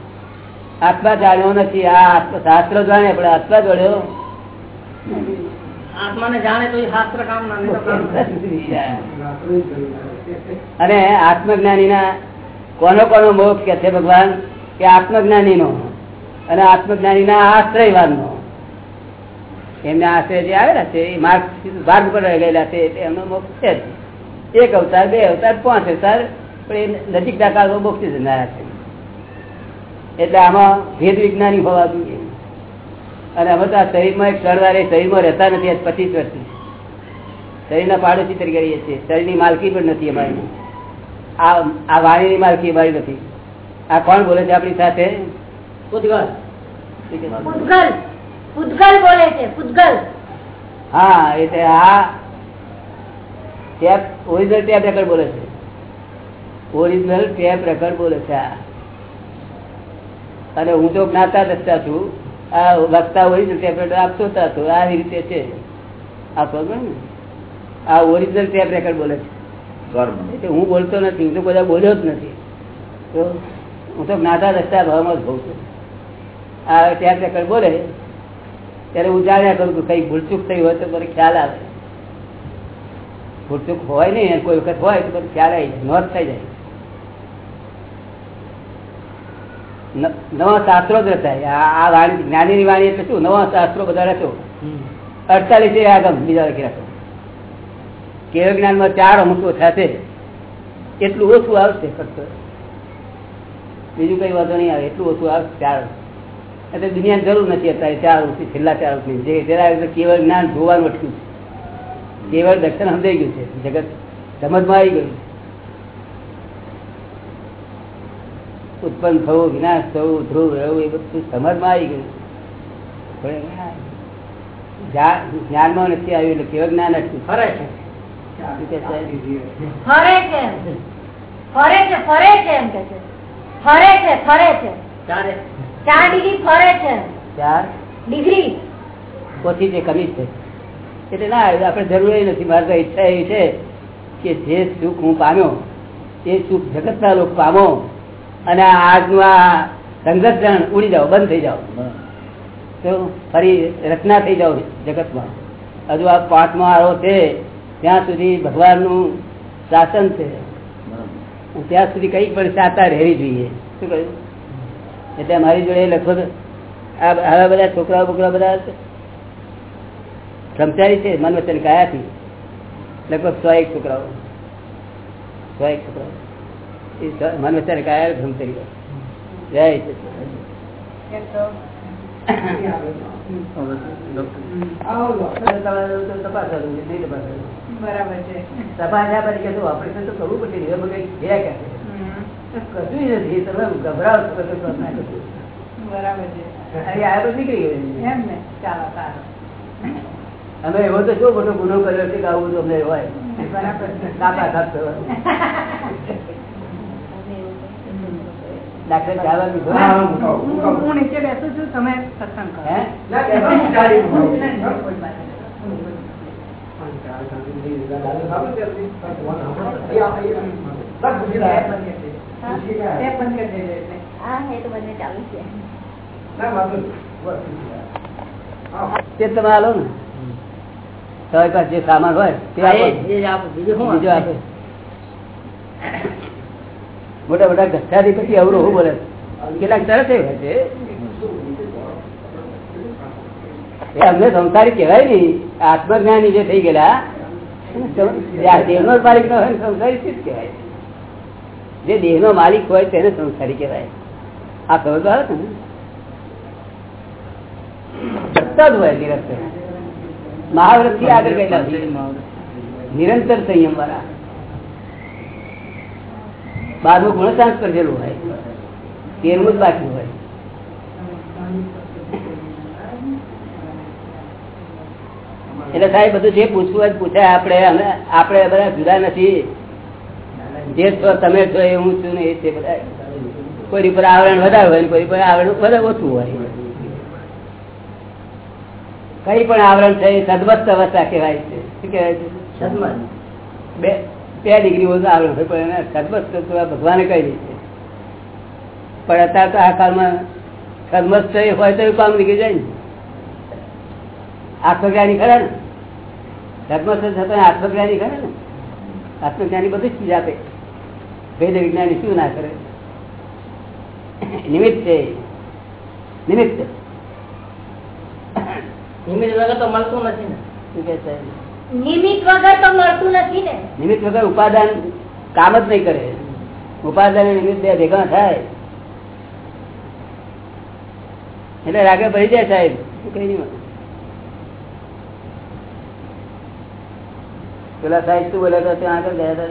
આત્મા જાણ્યો નથી. આ શાસ્ત્ર જાણે, પણ આત્મા જોડ્યો આત્માને જાણે તો શાસ્ત્ર કામ. અને આત્મજ્ઞાની કોનો કોનો મોક્ષ કે છે ભગવાન? કે આત્મજ્ઞાની અને આત્મજ્ઞાની ના આશ્રયવાન નો એમને આશ્રય જે આવેલા છે, એ માર્ગ ભાગ પર ગયેલા છે એમનો મોક્ષ છે એક અવતાર, બે અવતાર, પાંચ અવતાર, પણ એ નજીક દાખલ મોક્ષી જનારા છે. એટલે આમાં ભેદ વિજ્ઞાની હોવા જોઈએ. અને અમે તો આ શરીરમાં એક ક્ષણવારે શરીરમાં રહેતા નથી આજ પચીસ વર્ષથી. શરીરના પાડોશી તરીકે રહીએ છીએ. શરીરની માલકી પણ નથી અમારી. આ આ વાણીની માલકી અમારી નથી. આ કોણ બોલે છે આપણી સાથે? ઉદ્ગલ. પૂતગલ. પૂતગલ બોલે છે પૂતગલ. હા એટલે આ ટેપ ઓરિજિનલ ટેપ રેકર્ડ બોલે છે. ઓરિજિનલ ટેપ રેકર્ડ બોલે છે આ. અને હું તો જ્ઞાતા દસતા છું. આ વક્તા ઓરિજિનલ ટેપ આપતો હતો આવી રીતે છે. આ ખબર ને આ ઓરિજિનલ ટેપ રેકર્ડ બોલે છે. હું બોલતો નથી હું તો બધા બોલ્યો જ નથી. તો હું તો જ્ઞાતા દસતા ભાવમાં જ હોઉં છું. આ ટેપ રેકર્ડ બોલે ત્યારે હું જાણ્યા કરું કે કઈ ભૂલચૂક થઈ હોય તો મને ખ્યાલ આવે. ભૂલચૂક હોય નહીં કોઈ વખત હોય તો ખ્યાલ આવી જાય નોંધ થઈ જાય ન- નવા શાસ્ત્રો જ રચાય આ વાણી જ્ઞાની ની વાણી એટલે શું? નવા શાસ્ત્રો બધા રચો અડતાલીસ આગમ, બીજા લખી રાખો કેવળ જ્ઞાનમાં ચાર અમુક થશે. એટલું ઓછું આવશે ફક્ત. બીજું કઈ વાંધો નહીં આવે. એટલું ઓછું આવશે, ચાર. એટલે દુનિયાની જરૂર નથી અત્યારે ચાર વર્ષથી છેલ્લા ચાર વર્ષની જે જરા કેવળ જ્ઞાન જોવાનું અટક્યું છે. કેવળ દર્શન સમજાઈ ગયું છે. જગત સમજમાં આવી ગયું ઉત્પન્ન થવું વિનાશ થવું ધ્રુવ રહેવું એ બધું સમજમાં આવી ગયું. પણ જ્ઞાનમાં નથી આવ્યું એટલે કેવું જ્ઞાન અટક્યું ફરે છે. શું કે છે? ફરે છે ફરે છે ફરે છે એમ કે છે. ફરે છે ફરે છે. ચાર. ડિગ્રી ફરે છે. ચાર? ડિગ્રી. ઓછી છે? કમી છે. એટલે ના આપણે જરૂરી નથી. મારે તો ઈચ્છા એવી છે કે જે સુખ હું પામ્યો એ સુખ જગતના લોકો પામો. અને આજનું આ સંઘર્ષણ ઉડી જાઓ બંધ થઈ જાઓ. તો ફરી રચના થઈ જાઓ જગતમાં. હજુ આ પાંચમો આરો છે ત્યાં સુધી ભગવાનનું શાસન છે. ત્યાં સુધી કઈ પણ સાતા રહેવી જોઈએ. શું કહ્યું? એટલે મારી જોડે લગભગ આ આવા બધા છોકરાઓ બોકરા બધા કર્મચારી છે મન વચન કાયાથી. લગભગ સો એક છોકરાઓ. સો એક છોકરાઓ. મન વચન કાયા બ્રહ્મચારી જય સચિદાનંદ. તપાસવાનું છે, નહીં તપાસવાનું. તપાસ્યા પછી કે શું ઓપરેશન તો કરવું પડશે હવે મને છે કે કશું નથી તમે ગભરાવો છો કશું કશું ના કશું. અહીં આ બધું નીકળી ગયું અમે એવો તો શું મોટો ગુનો કર્યો છે કે આવું અમને હોય. ડાક્ટર ચાલવા દીધો હું નીચે બેસું છું તમે સત્સંગ કરો તે બંધ કરી દેજો એટલે હા એ તો બંને ચાલુ છે તે તમે આલો ને તમારી પાસે જે સામાન હોય તે આપો. બીજું આપે મોટા મોટા ગઠ્ઠાથી પછી અવરું હું બોલે કેટલાક તરત એવું છે. એ અમને સંસારી કહેવાય નહીં. આત્મજ્ઞાની જે થઈ ગયેલા દેહનો માલિક ન હોય સંસારી જ કહેવાય? જે દેહનો માલિક હોય તેને સંસારી કહેવાય. આ ખબર તો આવે ને સતત હોય નિરંતર. મહાવ્રતથી આગળ ગયેલા. નિરંતર સંયમ વાળા. બારમું ગુણસાંસ કરેલું હોય તેરમું જ બાકી હોય. એટલે સાહેબ બધું જે પૂછવું હોય પૂછાય આપણે અમે આપણે બધા જુદા નથી. જે છો તમે છો એ હું છું ને એ છે બધા. કોઈ પર આવરણ વધારે હોય કોઈ પર આવરણ વધારે ઓછું હોય. કઈ પણ આવરણ છે એ સદમસ્ત અવસ્થા કહેવાય છે. શું કહેવાય છે? બે બે ડિગ્રી ઓછું આવડે પણ એને સદમસ્ત ભગવાને કહી દે છે. પણ અત્યારે તો આ કાળમાં સદમસ્ત હોય તો કામ નીકળી જાય ને. આત્મજ્ઞાની ખરા ને? સદમસ્ત છતાં આત્મજ્ઞાની ખરા ને? આત્મજ્ઞાની બધી ચીજ આપે. ભેદ વિજ્ઞાની શું ના કરે? નિમિત્ત છે નિમિત્ત. નિમિત્ત વગર તો મળતું નથી ને, શું કે નિમિત્ત વગર તો મળતું નથી ને. નિમિત્ત વગર ઉપાદાન કામ જ નહીં કરે. ઉપાદાન નિમિત્ત બે ભેગા થાય. એટલે રાગે ભરી જાય સાહેબ. શું કઈ નહીં પેલા સાહેબ શું બોલ્યા હતા? ત્યાં આગળ ગયા હતા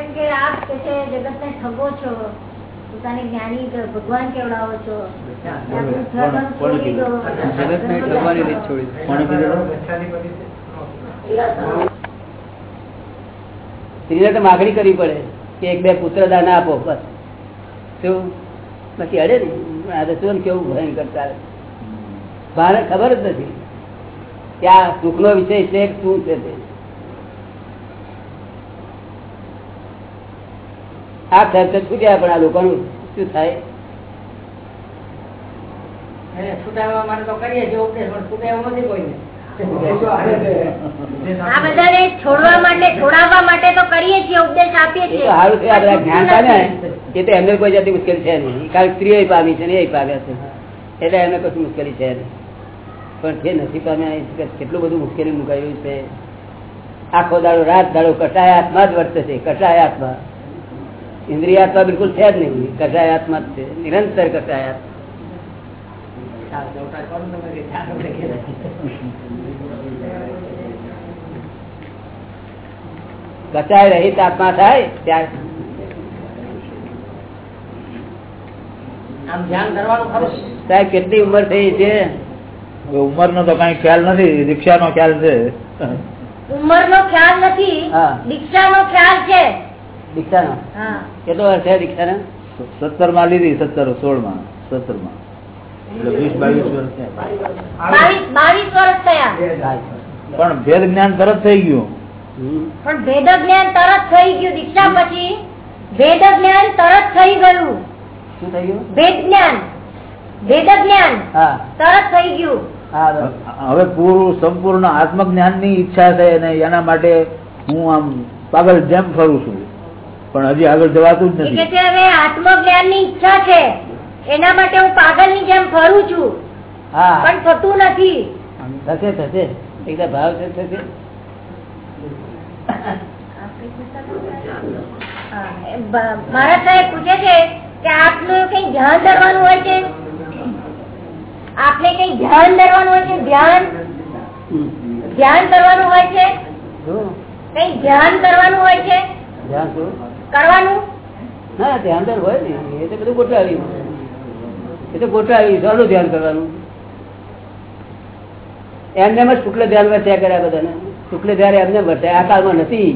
એમ કે આપ કે છે જગત ને ઠગો છો. પોતાને જ્ઞાની ભગવાન કેવડાવો છો. જગત ઠગવાની રીત છોડી કીધું સ્ત્રીને તો માગણી કરવી પડે કે એક બે પુત્ર દાન આપો, બસ. શું? બાકી અડે ને. આ કેવું ભયંકર ચાલે. ભારે ખબર જ નથી કે આ સુખનો વિષય છે કે શું છે તે. આ ખર્ચ છૂટ્યા પણ આ લોકોનું શું થાય? છૂટાવવા માટે તો કરીએ છીએ, ઉપદેશ, પણ છૂટાવ્યો નથી કોઈને. આ બધાને છોડવા માટે છોડાવવા માટે તો કરીએ છીએ ઉપદેશ આપીએ છીએ. સારું છે આ જ્ઞાન પામે એ તો એમને કોઈ જાતની મુશ્કેલી છે નહીં. કારણ સ્ત્રીઓ પામી છે ને એ પામ્યા છે. એટલે એમને કશું મુશ્કેલી છે નહીં. પણ જે નથી પામ્યા કેટલું બધું મુશ્કેલી મુકાયું છે. આખો દાડો રાત દાડો કટાય આત્મા જ વર્તે છે કટાય આત્મા ઇન્દ્રિય આત્મા બિલકુલ છે જ નહીં. કટાય આત્મા જ છે. નિરંતર કટાય આત્મા કચાય રહિત આત્મા થાય ત્યારે. આમ ધ્યાન કરવાનું ખરું? સાહેબ કેટલી ઉંમર થઈ છે? ઉંમર નો તો કઈ ખ્યાલ નથી દીક્ષા નો ખ્યાલ છે. ઉંમર નો ખ્યાલ નથી દીક્ષા નો ખ્યાલ છે. દીક્ષા નો કેટલો વર્ષ છે દીક્ષાનો? સત્તરમાં લીધી સત્તર સોળમાં સત્તરમાં એટલે વીસ બાવીસ વર્ષ થયા. બાવીસ બાવીસ વર્ષ થયા. પણ ભેદ જ્ઞાન તરત થઈ ગયું. પણ ભેદ જ્ઞાન તરત થઈ ગયું. દીક્ષા પછી ભેદ જ્ઞાન તરત થઈ ગયું. શું થઈ ભેદ જ્ઞાન ભેદ જ્ઞાન તરત થઈ ગયું. હવે પૂરું સંપૂર્ણ આત્મજ્ઞાનની ઈચ્છા છે અને એના માટે હું આમ પાગલ જેમ ફરું છું. પણ હજી આગળ જવાતું જ કે નથી હવે આત્મજ્ઞાનની ઈચ્છા છે. એના માટે હું પાગલની જેમ ફરું છું. હા. પણ થતું નથી. થશે થશે. એકદમ ભાવ છે થશે. મહારાજ સાહેબ પૂછે છે કે આપનું કઈ ધ્યાન ધરવાનું હોય છે? આપને કઈ ધ્યાન ધરવાનું હોય છે? ધ્યાન? ધ્યાન કરવાનું હોય છે? કઈ ધ્યાન કરવાનું હોય છે? કરવાનું? ના ધ્યાન હોય ને. એ તો બધું ગોઠવાયું. એ તો ગોઠવાયું. સારું ધ્યાન કરવાનું. એમને એમ જ શુક્લ ધ્યાન વર્ત્યા કર્યા બધાને. શુક્લ એમને વર્તે આ કાળમાં નથી.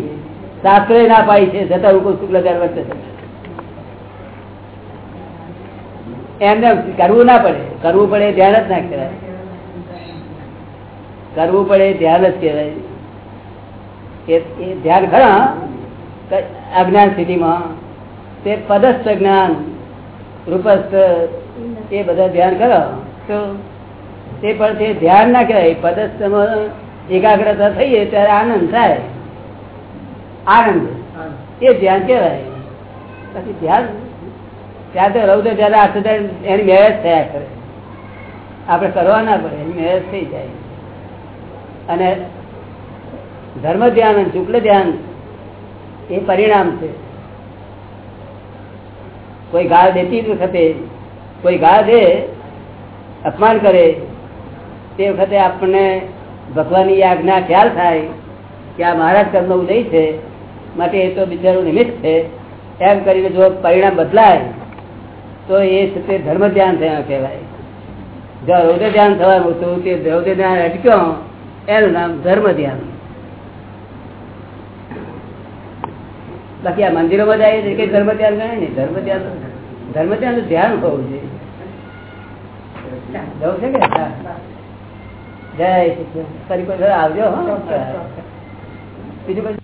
શાસ્ત્રે ના પાડી છે છતાં લોકો શુક્લ વર્તે એમને કરવું ના પડે. કરવું પડે ધ્યાન જ ના કહેવાય. કરવું પડે ધ્યાન જ કહેવાય. એ ધ્યાન ખરા અજ્ઞાન સ્થિતિમાં તે પદસ્થ જ્ઞાન રૂપસ્થ એ બધા ધ્યાન કરો તો? તે પણ તે ધ્યાન ના કહેવાય. પદસ્થમાં એકાગ્રતા થઈએ ત્યારે આનંદ થાય. આનંદ. એ ધ્યાન કહેવાય. પછી ધ્યાન ત્યાં તો રહું તો ત્યારે આ સુધી એની મેરેજ થયા કરે. આપણે કરવા ના પડે એની મેરેજ થઈ જાય. અને ધર્મ ધ્યાન અને શુક્લ ધ્યાન એ પરિણામ છે. કોઈ ગાળ દેતી વખતે કોઈ ગાળ દે અપમાન કરે તે વખતે આપણને ભગવાનની આજ્ઞા ખ્યાલ થાય કે આ મહારાજ કર્મનો ઉદય છે, માટે એ તો બિચારું નિમિત્ત છે. એમ કરીને જો પરિણામ બદલાય, તો એ તે ધર્મ ધ્યાન થયા કહેવાય. જો રૌદ્ર ધ્યાન થવાનું તો તે રૌદ્ર ધ્યાન અટક્યો, એનું નામ ધર્મ ધ્યાન. બાકી આ મંદિરોમાં જાય છે કે ધર્મ ધ્યાન ગણે ને ધર્મ ધ્યાન ધર્મ ધ્યાન ધ્યાન હોવું જોઈએ. જવું છે કે. જય શ્રી કૃષ્ણ. આવજો બીજું